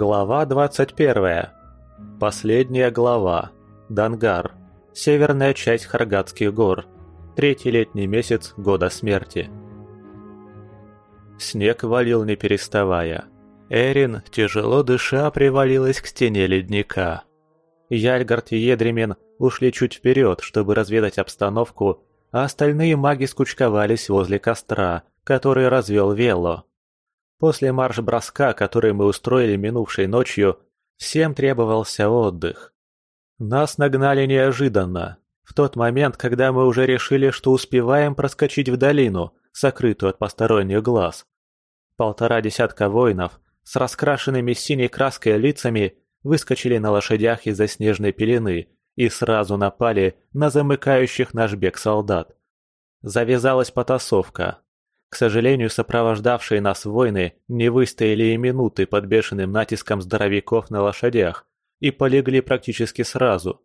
Глава 21. Последняя глава. Дангар. Северная часть Харгатских гор. Третий летний месяц года смерти. Снег валил не переставая. Эрин, тяжело дыша, привалилась к стене ледника. Яльгард и Едремин ушли чуть вперед, чтобы разведать обстановку, а остальные маги скучковались возле костра, который развел Велло. После марш-броска, который мы устроили минувшей ночью, всем требовался отдых. Нас нагнали неожиданно, в тот момент, когда мы уже решили, что успеваем проскочить в долину, сокрытую от посторонних глаз. Полтора десятка воинов с раскрашенными синей краской лицами выскочили на лошадях из-за снежной пелены и сразу напали на замыкающих наш бег солдат. Завязалась потасовка. К сожалению, сопровождавшие нас воины не выстояли и минуты под бешеным натиском здоровяков на лошадях и полегли практически сразу.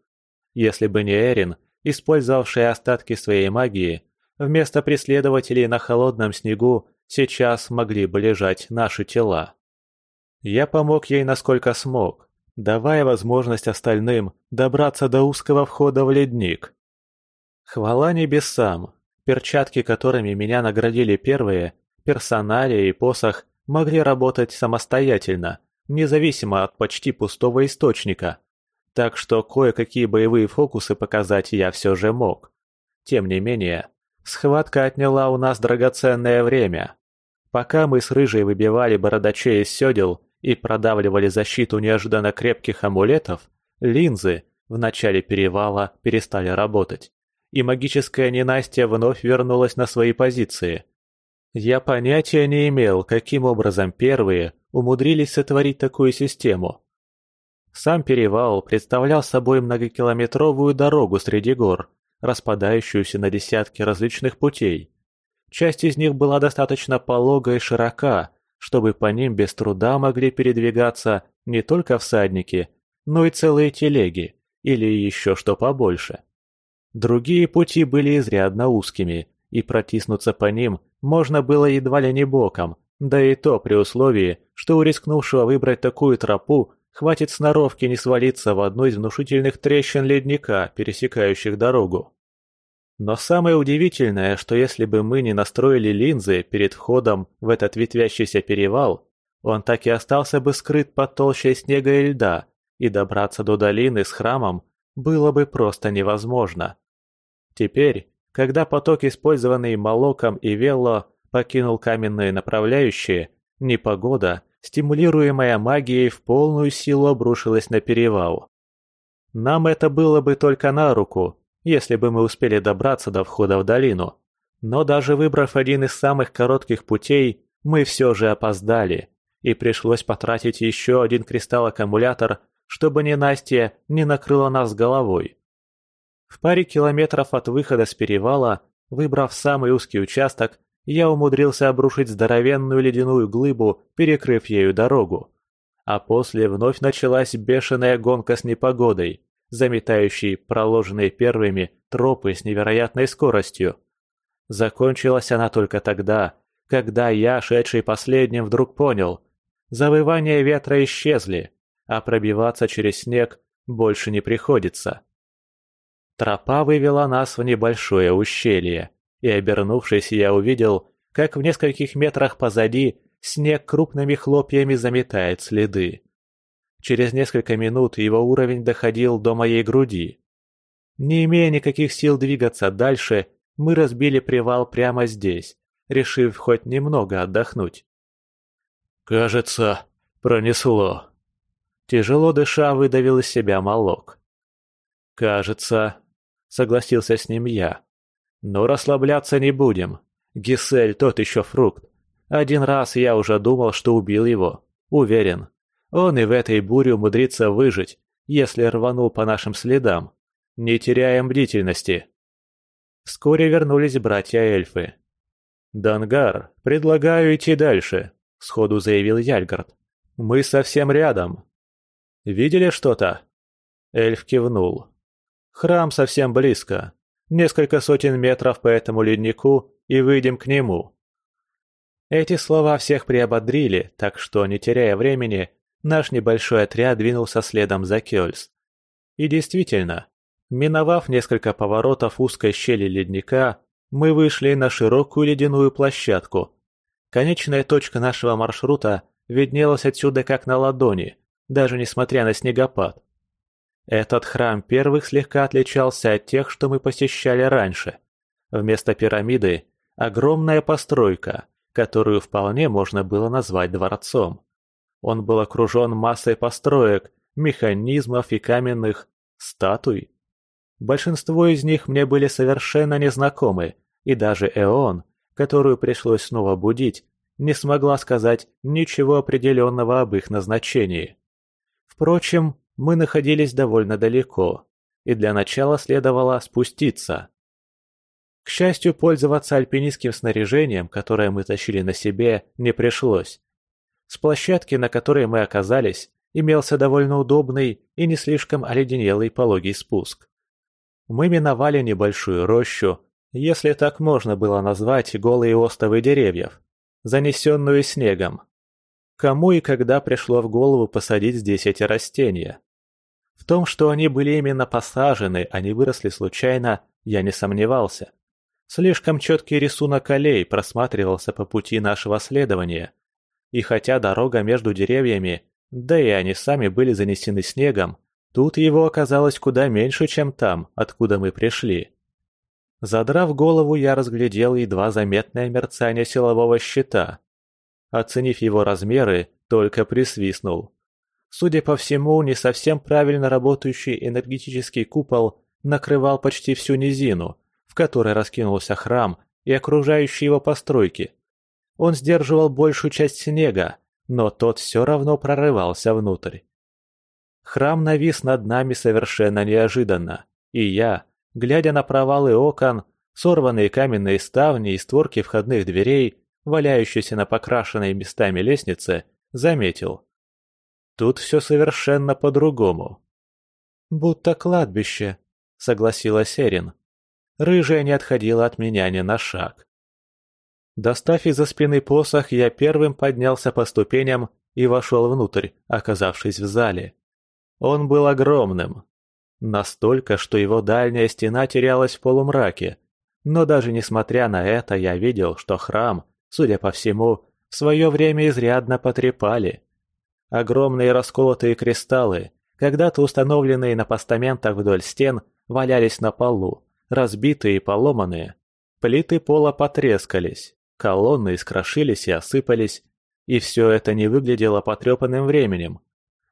Если бы не Эрин, использовавшая остатки своей магии, вместо преследователей на холодном снегу сейчас могли бы лежать наши тела. Я помог ей насколько смог, давая возможность остальным добраться до узкого входа в ледник. Хвала небесам, перчатки, которыми меня наградили первые, персоналия и посох, могли работать самостоятельно, независимо от почти пустого источника. Так что кое-какие боевые фокусы показать я все же мог. Тем не менее, схватка отняла у нас драгоценное время. Пока мы с Рыжей выбивали бородачей из седел и продавливали защиту неожиданно крепких амулетов, линзы в начале перевала перестали работать, и магическая ненастье вновь вернулась на свои позиции. Я понятия не имел, каким образом первые умудрились сотворить такую систему. Сам перевал представлял собой многокилометровую дорогу среди гор, распадающуюся на десятки различных путей. Часть из них была достаточно полога и широка, чтобы по ним без труда могли передвигаться не только всадники, но и целые телеги, или еще что побольше. Другие пути были изрядно узкими, и протиснуться по ним можно было едва ли не боком, да и то при условии, что у рискнувшего выбрать такую тропу хватит сноровки не свалиться в одну из внушительных трещин ледника, пересекающих дорогу. Но самое удивительное, что если бы мы не настроили линзы перед входом в этот ветвящийся перевал, он так и остался бы скрыт под толщей снега и льда, и добраться до долины с храмом было бы просто невозможно. Теперь, когда поток, использованный Молоком и Велло, покинул каменные направляющие, непогода, стимулируемая магией, в полную силу обрушилась на перевал. Нам это было бы только на руку, если бы мы успели добраться до входа в долину. Но даже выбрав один из самых коротких путей, мы все же опоздали, и пришлось потратить еще один кристалл-аккумулятор, чтобы ненастье не накрыло нас головой. В паре километров от выхода с перевала, выбрав самый узкий участок, я умудрился обрушить здоровенную ледяную глыбу, перекрыв ею дорогу. А после вновь началась бешеная гонка с непогодой заметающий проложенные первыми тропы с невероятной скоростью. Закончилась она только тогда, когда я, шедший последним, вдруг понял. Завывания ветра исчезли, а пробиваться через снег больше не приходится. Тропа вывела нас в небольшое ущелье, и, обернувшись, я увидел, как в нескольких метрах позади снег крупными хлопьями заметает следы. Через несколько минут его уровень доходил до моей груди. Не имея никаких сил двигаться дальше, мы разбили привал прямо здесь, решив хоть немного отдохнуть. «Кажется, пронесло». Тяжело дыша выдавил из себя молок. «Кажется», — согласился с ним я. «Но расслабляться не будем. Гисель тот еще фрукт. Один раз я уже думал, что убил его. Уверен, он и в этой буре умудрится выжить, если рванул по нашим следам. Не теряем бдительности. Вскоре вернулись братья-эльфы. «Дангар, предлагаю идти дальше», — сходу заявил Яльгард. «Мы совсем рядом». «Видели что-то?» Эльф кивнул. «Храм совсем близко. Несколько сотен метров по этому леднику, и выйдем к нему». Эти слова всех приободрили, так что, не теряя времени, наш небольшой отряд двинулся следом за Кёльс. И действительно, миновав несколько поворотов узкой щели ледника, мы вышли на широкую ледяную площадку. Конечная точка нашего маршрута виднелась отсюда как на ладони, даже несмотря на снегопад. Этот храм первых слегка отличался от тех, что мы посещали раньше. Вместо пирамиды – огромная постройка, которую вполне можно было назвать дворцом. Он был окружен массой построек, механизмов и каменных статуй. Большинство из них мне были совершенно незнакомы, и даже Эон, которую пришлось снова будить, не смогла сказать ничего определенного об их назначении. Впрочем, мы находились довольно далеко, и для начала следовало спуститься. К счастью, пользоваться альпинистским снаряжением, которое мы тащили на себе, не пришлось. С площадки, на которой мы оказались, имелся довольно удобный и не слишком оледенелый пологий спуск. Мы миновали небольшую рощу, если так можно было назвать голые остовы деревьев, занесенную снегом. Кому и когда пришло в голову посадить здесь эти растения? В том, что они были именно посажены, а не выросли случайно, я не сомневался. Слишком четкий рисунок аллей просматривался по пути нашего следования. И хотя дорога между деревьями, да и они сами были занесены снегом, тут его оказалось куда меньше, чем там, откуда мы пришли. Задрав голову, я разглядел едва заметное мерцание силового щита. Оценив его размеры, только присвистнул. Судя по всему, не совсем правильно работающий энергетический купол накрывал почти всю низину, в которой раскинулся храм и окружающие его постройки. Он сдерживал большую часть снега, но тот все равно прорывался внутрь. Храм навис над нами совершенно неожиданно, и я, глядя на провалы окон, сорванные каменные ставни и створки входных дверей, валяющиеся на покрашенной местами лестнице, заметил. Тут все совершенно по-другому. «Будто кладбище», — согласилась Эрин. Рыжая не отходила от меня ни на шаг. Достав из-за спины посох, я первым поднялся по ступеням и вошел внутрь, оказавшись в зале. Он был огромным. Настолько, что его дальняя стена терялась в полумраке. Но даже несмотря на это, я видел, что храм, судя по всему, в свое время изрядно потрепали. Огромные расколотые кристаллы, когда-то установленные на постаментах вдоль стен, валялись на полу, разбитые и поломанные. Плиты пола потрескались, колонны искрошились и осыпались, и все это не выглядело потрепанным временем.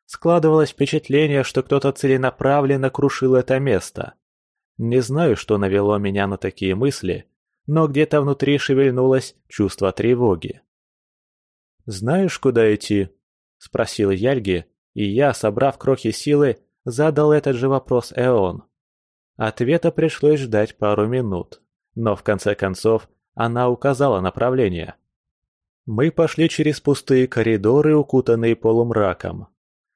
Складывалось впечатление, что кто-то целенаправленно крушил это место. Не знаю, что навело меня на такие мысли, но где-то внутри шевельнулось чувство тревоги. «Знаешь, куда идти?» – спросил Яльги, и я, собрав крохи силы, задал этот же вопрос Эон. Ответа пришлось ждать пару минут, но в конце концов она указала направление. Мы пошли через пустые коридоры, укутанные полумраком.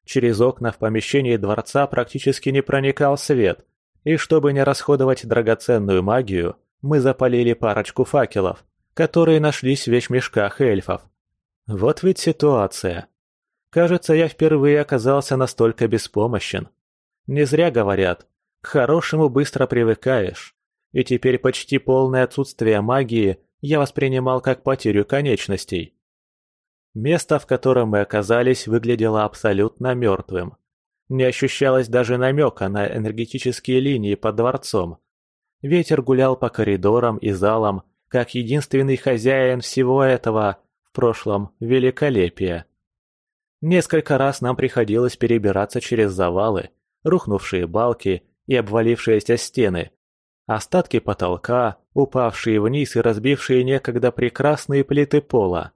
Через окна в помещении дворца практически не проникал свет, и чтобы не расходовать драгоценную магию, мы запалили парочку факелов, которые нашлись в вещмешках эльфов. Вот ведь ситуация. Кажется, я впервые оказался настолько беспомощен. Не зря говорят, к хорошему быстро привыкаешь. И теперь почти полное отсутствие магии я воспринимал как потерю конечностей. Место, в котором мы оказались, выглядело абсолютно мертвым. Не ощущалось даже намека на энергетические линии под дворцом. Ветер гулял по коридорам и залам, как единственный хозяин всего этого, в прошлом, великолепия. Несколько раз нам приходилось перебираться через завалы, рухнувшие балки и обвалившиеся стены, остатки потолка, упавшие вниз и разбившие некогда прекрасные плиты пола.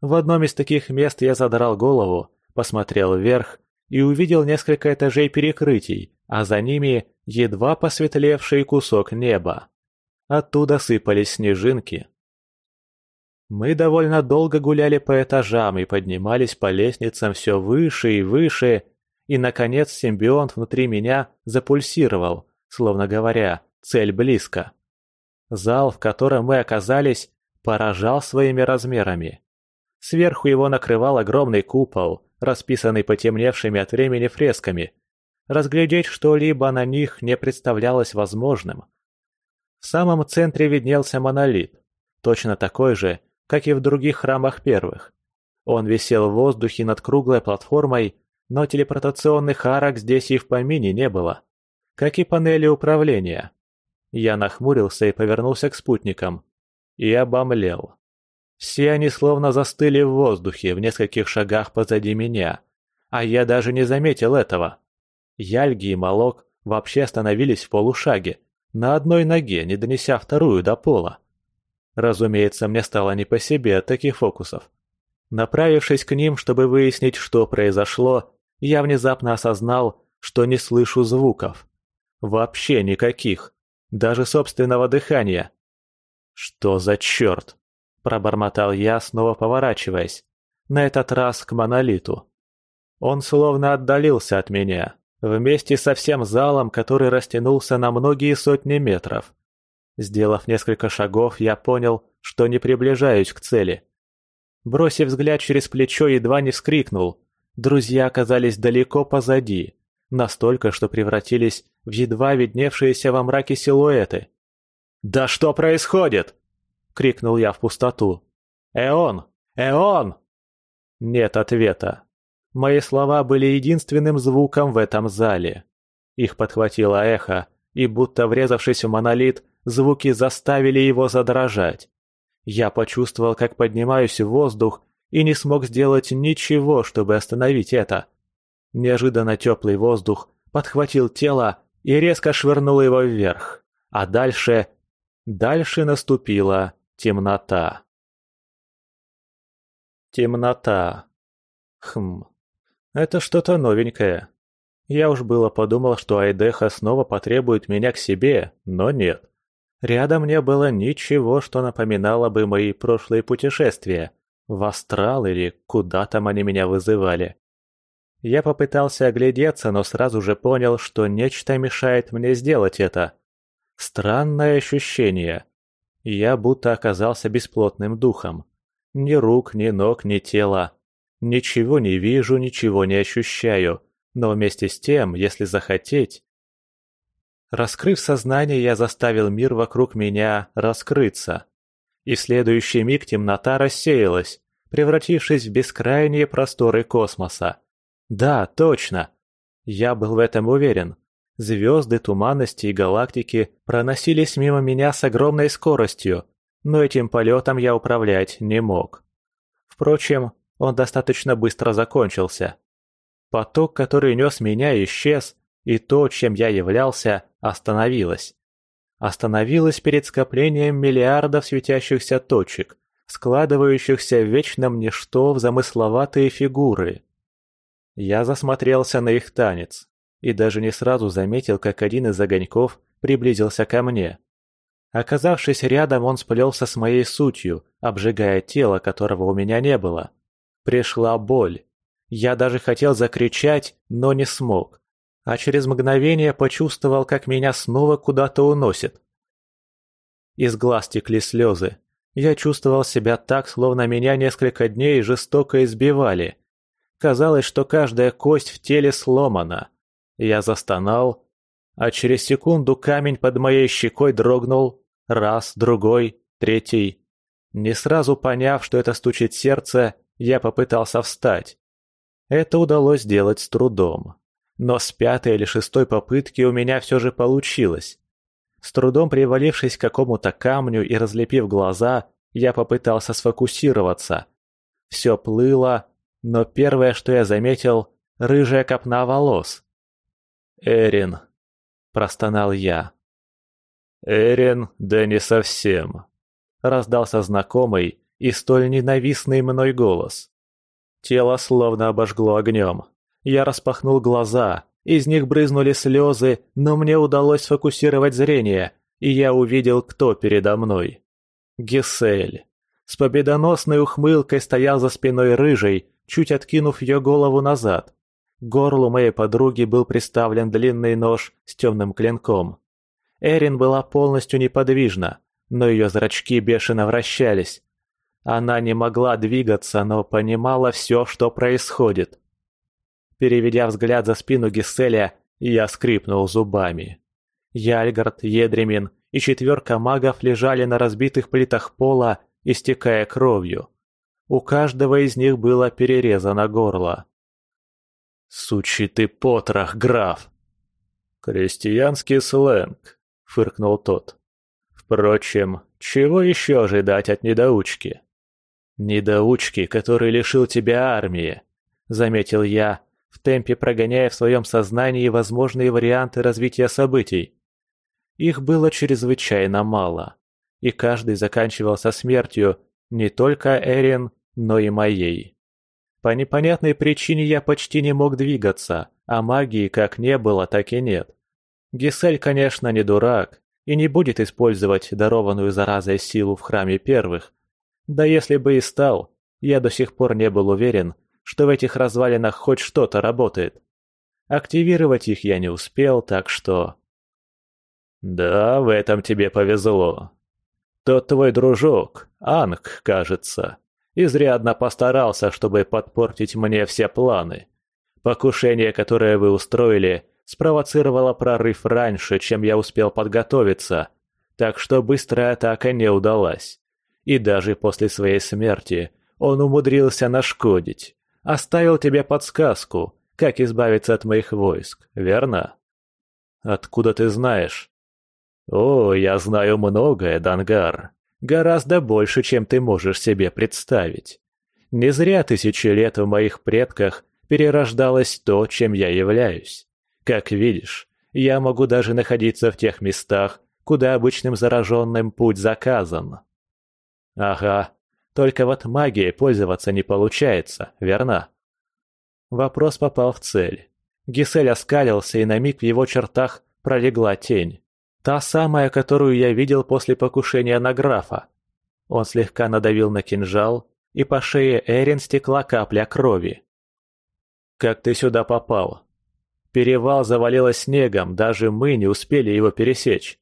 В одном из таких мест я задрал голову, посмотрел вверх и увидел несколько этажей перекрытий, а за ними едва посветлевший кусок неба. Оттуда сыпались снежинки. Мы довольно долго гуляли по этажам и поднимались по лестницам все выше и выше, и, наконец, симбионт внутри меня запульсировал, словно говоря, цель близко. Зал, в котором мы оказались, поражал своими размерами. Сверху его накрывал огромный купол, расписанный потемневшими от времени фресками. Разглядеть что-либо на них не представлялось возможным. В самом центре виднелся монолит, точно такой же, как и в других храмах первых. Он висел в воздухе над круглой платформой, но телепортационных арок здесь и в помине не было, как и панели управления. Я нахмурился и повернулся к спутникам. И обомлел. Все они словно застыли в воздухе в нескольких шагах позади меня, а я даже не заметил этого. Яльги и Молок вообще остановились в полушаге, на одной ноге, не донеся вторую до пола. Разумеется, мне стало не по себе от таких фокусов. Направившись к ним, чтобы выяснить, что произошло, я внезапно осознал, что не слышу звуков. Вообще никаких. Даже собственного дыхания. «Что за черт?» – пробормотал я, снова поворачиваясь. На этот раз к монолиту. Он словно отдалился от меня, вместе со всем залом, который растянулся на многие сотни метров. Сделав несколько шагов, я понял, что не приближаюсь к цели. Бросив взгляд через плечо, едва не вскрикнул. Друзья оказались далеко позади, настолько, что превратились в едва видневшиеся во мраке силуэты. «Да что происходит?» — крикнул я в пустоту. «Эон! Эон!» Нет ответа. Мои слова были единственным звуком в этом зале. Их подхватило эхо, и будто врезавшись в монолит, звуки заставили его задрожать. Я почувствовал, как поднимаюсь в воздух, и не смог сделать ничего, чтобы остановить это. Неожиданно теплый воздух подхватил тело и резко швырнул его вверх. А дальше... Дальше наступила темнота. Темнота. Хм, это что-то новенькое. Я уж было подумал, что Айдеха снова потребует меня к себе, но нет. Рядом не было ничего, что напоминало бы мои прошлые путешествия. В астрал или куда там они меня вызывали. Я попытался оглядеться, но сразу же понял, что нечто мешает мне сделать это. Странное ощущение. Я будто оказался бесплотным духом. Ни рук, ни ног, ни тела. Ничего не вижу, ничего не ощущаю. Но вместе с тем, если захотеть... Раскрыв сознание, я заставил мир вокруг меня раскрыться. И в следующий миг темнота рассеялась, превратившись в бескрайние просторы космоса. Да, точно. Я был в этом уверен. Звезды, туманности и галактики проносились мимо меня с огромной скоростью, но этим полетом я управлять не мог. Впрочем, он достаточно быстро закончился. Поток, который нес меня, исчез, и то, чем я являлся, остановилось. Остановилось перед скоплением миллиардов светящихся точек, складывающихся в вечном ничто в замысловатые фигуры. Я засмотрелся на их танец и даже не сразу заметил, как один из огоньков приблизился ко мне. Оказавшись рядом, он сплелся с моей сутью, обжигая тело, которого у меня не было. Пришла боль. Я даже хотел закричать, но не смог. А через мгновение почувствовал, как меня снова куда-то уносит. Из глаз текли слезы. Я чувствовал себя так, словно меня несколько дней жестоко избивали. Казалось, что каждая кость в теле сломана. Я застонал, а через секунду камень под моей щекой дрогнул. Раз, другой, третий. Не сразу поняв, что это стучит сердце, я попытался встать. Это удалось сделать с трудом. Но с пятой или шестой попытки у меня все же получилось. С трудом привалившись к какому-то камню и разлепив глаза, я попытался сфокусироваться. Все плыло, но первое, что я заметил, рыжая копна волос. «Эрин», — простонал я. «Эрин, да не совсем», — раздался знакомый и столь ненавистный мной голос. Тело словно обожгло огнем. Я распахнул глаза, из них брызнули слезы, но мне удалось сфокусировать зрение, и я увидел, кто передо мной. Гесель. С победоносной ухмылкой стоял за спиной рыжий, чуть откинув ее голову назад. К горлу моей подруги был приставлен длинный нож с темным клинком. Эрин была полностью неподвижна, но ее зрачки бешено вращались. Она не могла двигаться, но понимала все, что происходит. Переведя взгляд за спину Гисселя, я скрипнул зубами. Яльгард, Едремин и четверка магов лежали на разбитых плитах пола, истекая кровью. У каждого из них было перерезано горло. «Сучий ты потрох, граф!» «Крестьянский сленг», — фыркнул тот. «Впрочем, чего еще ожидать от недоучки?» «Недоучки, который лишил тебя армии», — заметил я, в темпе прогоняя в своем сознании возможные варианты развития событий. Их было чрезвычайно мало, и каждый заканчивался смертью не только Эрин, но и моей. По непонятной причине я почти не мог двигаться, а магии как не было, так и нет. Гисель, конечно, не дурак и не будет использовать дарованную заразой силу в храме первых. Да если бы и стал, я до сих пор не был уверен, что в этих развалинах хоть что-то работает. Активировать их я не успел, так что... Да, в этом тебе повезло. Тот твой дружок, Анг, кажется, изрядно постарался, чтобы подпортить мне все планы. Покушение, которое вы устроили, спровоцировало прорыв раньше, чем я успел подготовиться, так что быстрая атака не удалась. И даже после своей смерти он умудрился нашкодить. Оставил тебе подсказку, как избавиться от моих войск, верно? Откуда ты знаешь? О, я знаю многое, Дангар. Гораздо больше, чем ты можешь себе представить. Не зря тысячи лет в моих предках перерождалось то, чем я являюсь. Как видишь, я могу даже находиться в тех местах, куда обычным зараженным путь заказан. Ага, только вот магией пользоваться не получается, верно? Вопрос попал в цель. Гисель оскалился, и на миг в его чертах пролегла тень. Та самая, которую я видел после покушения на графа. Он слегка надавил на кинжал, и по шее Эрин стекла капля крови. «Как ты сюда попал?» Перевал завалило снегом, даже мы не успели его пересечь.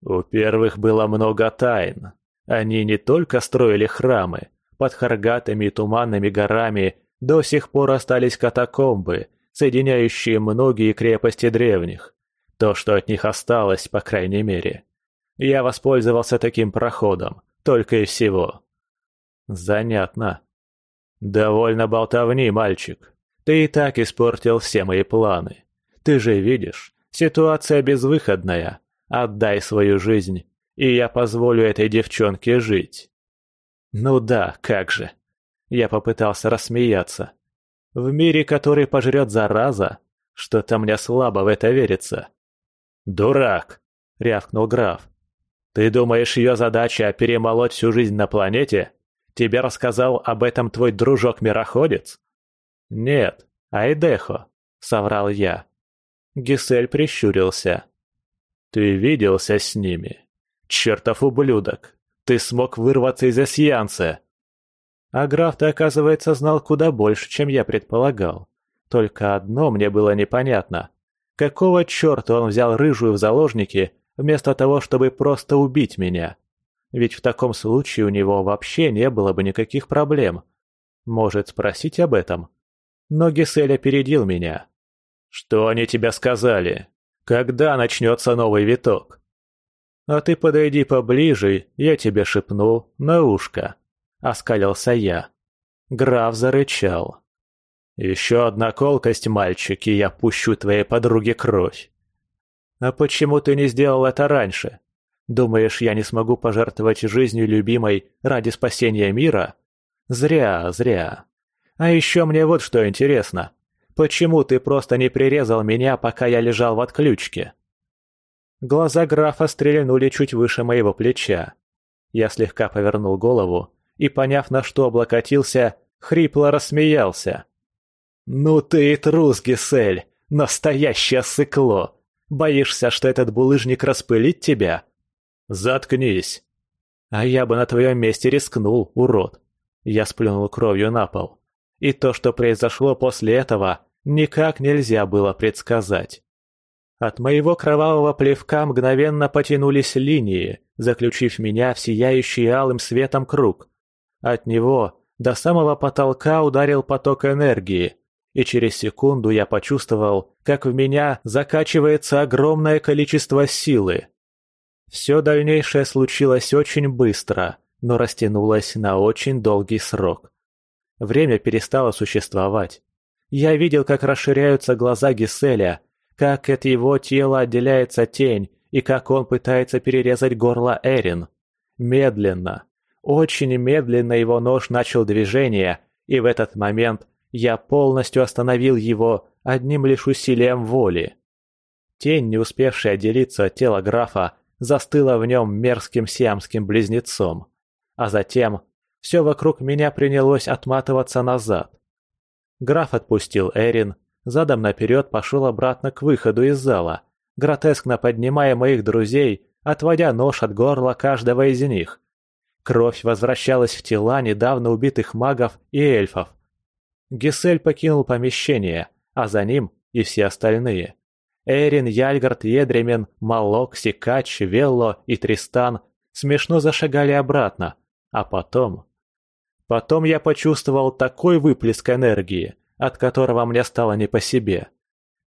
У первых было много тайн. Они не только строили храмы, под Харгатами и Туманными горами до сих пор остались катакомбы, соединяющие многие крепости древних. То, что от них осталось, по крайней мере. Я воспользовался таким проходом, только и всего. Занятно. Довольно болтовни, мальчик. Ты и так испортил все мои планы. Ты же видишь, ситуация безвыходная. Отдай свою жизнь, и я позволю этой девчонке жить. Ну да, как же. Я попытался рассмеяться. В мире, который пожрет зараза, что-то мне слабо в это верится. «Дурак!» — рявкнул граф. «Ты думаешь, ее задача — перемолоть всю жизнь на планете? Тебе рассказал об этом твой дружок-мироходец?» «Нет, Айдехо», — соврал я. Гисель прищурился. «Ты виделся с ними? Чертов ублюдок! Ты смог вырваться из Эсьянца!» А граф-то, оказывается, знал куда больше, чем я предполагал. Только одно мне было непонятно. Какого черта он взял рыжую в заложники, вместо того, чтобы просто убить меня? Ведь в таком случае у него вообще не было бы никаких проблем. Может, спросить об этом? Но Гисель опередил меня. «Что они тебе сказали? Когда начнется новый виток?» «А ты подойди поближе, я тебе шепну на ушко», — оскалился я. Граф зарычал. «Еще одна колкость, мальчик, и я пущу твоей подруге кровь». «А почему ты не сделал это раньше? Думаешь, я не смогу пожертвовать жизнью любимой ради спасения мира? Зря, зря. А еще мне вот что интересно. Почему ты просто не прирезал меня, пока я лежал в отключке?» Глаза графа стрельнули чуть выше моего плеча. Я слегка повернул голову и, поняв, на что облокотился, хрипло рассмеялся. «Ну ты и трус, Гисель! Настоящее сыкло! Боишься, что этот булыжник распылит тебя?» «Заткнись!» «А я бы на твоем месте рискнул, урод!» Я сплюнул кровью на пол. И то, что произошло после этого, никак нельзя было предсказать. От моего кровавого плевка мгновенно потянулись линии, заключив меня в сияющий алым светом круг. От него до самого потолка ударил поток энергии, и через секунду я почувствовал, как в меня закачивается огромное количество силы. Все дальнейшее случилось очень быстро, но растянулось на очень долгий срок. Время перестало существовать. Я видел, как расширяются глаза Гиселя, как от его тела отделяется тень и как он пытается перерезать горло Эрин. Медленно, очень медленно его нож начал движение, и в этот момент я полностью остановил его одним лишь усилием воли. Тень, не успевшая отделиться от тела графа, застыла в нем мерзким сиамским близнецом. А затем все вокруг меня принялось отматываться назад. Граф отпустил Эрин, задом наперед пошел обратно к выходу из зала, гротескно поднимая моих друзей, отводя нож от горла каждого из них. Кровь возвращалась в тела недавно убитых магов и эльфов. Гисель покинул помещение, а за ним и все остальные. Эрин, Яльгард, Едремен, Малок, Сикач, Велло и Тристан смешно зашагали обратно, а потом... Потом я почувствовал такой выплеск энергии, от которого мне стало не по себе.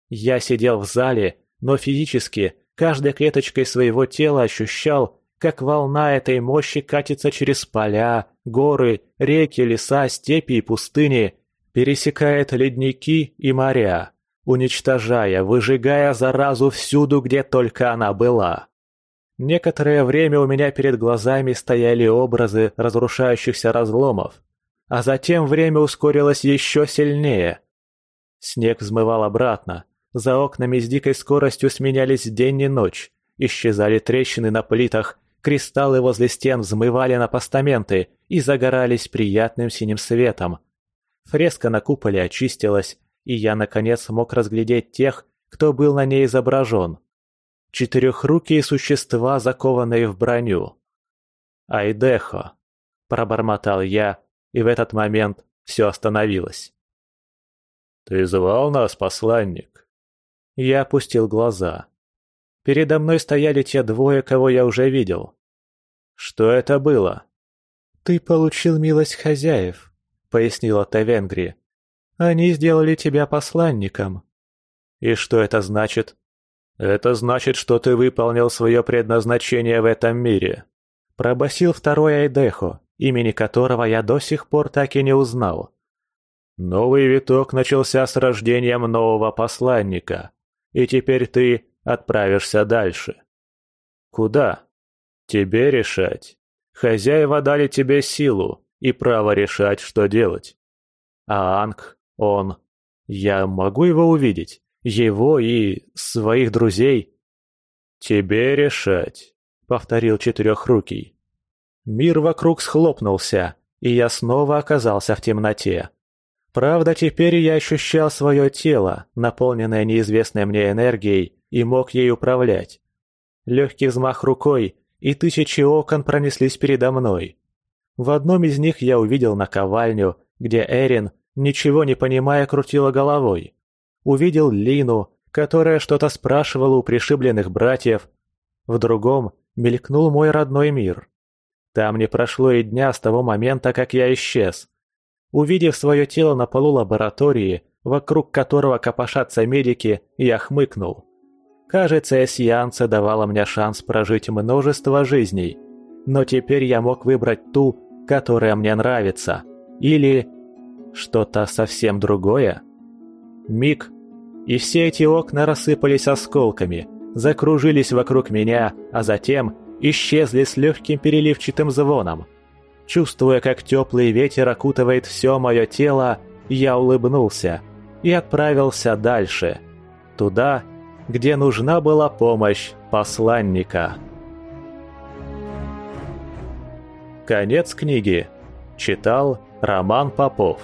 Я сидел в зале, но физически, каждой клеточкой своего тела ощущал, как волна этой мощи катится через поля, горы, реки, леса, степи и пустыни, пересекает ледники и моря, уничтожая, выжигая заразу всюду, где только она была. Некоторое время у меня перед глазами стояли образы разрушающихся разломов, а затем время ускорилось еще сильнее. Снег взмывал обратно, за окнами с дикой скоростью сменялись день и ночь, исчезали трещины на плитах, кристаллы возле стен взмывали на постаменты и загорались приятным синим светом. Фреска на куполе очистилась, и я, наконец, смог разглядеть тех, кто был на ней изображен. Четырехрукие существа, закованные в броню. «Айдехо», — пробормотал я, и в этот момент все остановилось. «Ты звал нас, посланник?» Я опустил глаза. Передо мной стояли те двое, кого я уже видел. Что это было? «Ты получил милость хозяев», — пояснила Тавенгри. Они сделали тебя посланником». «И что это значит?» «Это значит, что ты выполнил свое предназначение в этом мире», — пробасил второй Айдехо, имени которого я до сих пор так и не узнал. «Новый виток начался с рождением нового посланника, и теперь ты отправишься дальше». «Куда?» «Тебе решать. Хозяева дали тебе силу и право решать, что делать. А Анг он... Я могу его увидеть? Его и... своих друзей? Тебе решать, повторил четырехрукий. Мир вокруг схлопнулся, и я снова оказался в темноте. Правда, теперь я ощущал свое тело, наполненное неизвестной мне энергией, и мог ей управлять. Легкий взмах рукой, и тысячи окон пронеслись передо мной. В одном из них я увидел наковальню, где Эрин ничего не понимая, крутила головой. Увидел Лину, которая что-то спрашивала у пришибленных братьев. В другом мелькнул мой родной мир. Там не прошло и дня с того момента, как я исчез. Увидев свое тело на полу лаборатории, вокруг которого копошатся медики, я хмыкнул. Кажется, эсьянца давала мне шанс прожить множество жизней. Но теперь я мог выбрать ту, которая мне нравится. Или что-то совсем другое? Миг, и все эти окна рассыпались осколками, закружились вокруг меня, а затем исчезли с легким переливчатым звоном. Чувствуя, как теплый ветер окутывает все мое тело, я улыбнулся и отправился дальше, туда, где нужна была помощь посланника. Конец книги. Читал Роман Попов.